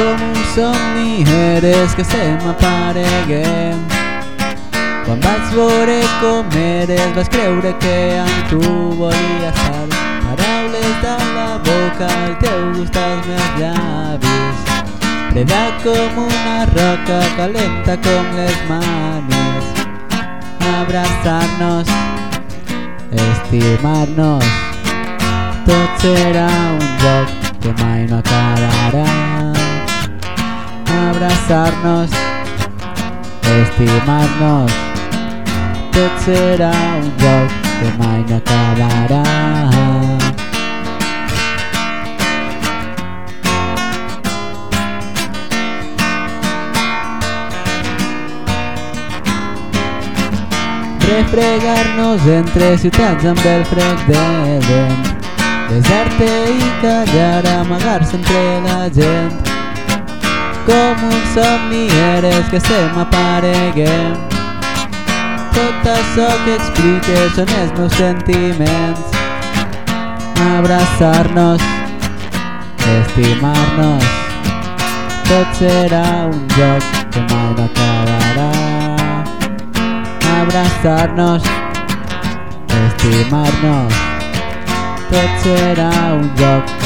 Com un somni eres que se m'aparegué quan vaig veure com eres vaig creure que amb tu volia estar paraules de la boca el teu gust als meus llavis freda com una roca calenta com les manes abrazar-nos estimar-nos. Tot serà un joc que mai no acabarà abrazar-nos estimar-nos. Tot serà un joc que mai no acabarà refregar-nos entre ciutats amb el fred de vent. Besar-te i callar, amagar-se entre la gent com un somni eres que se m'aparegué tot això que expliques són els meus sentiments. Abraçar-nos estimar-nos tot serà un joc que mai no acabarà. Abrazar-nos, estimar-nos, tot serà un joc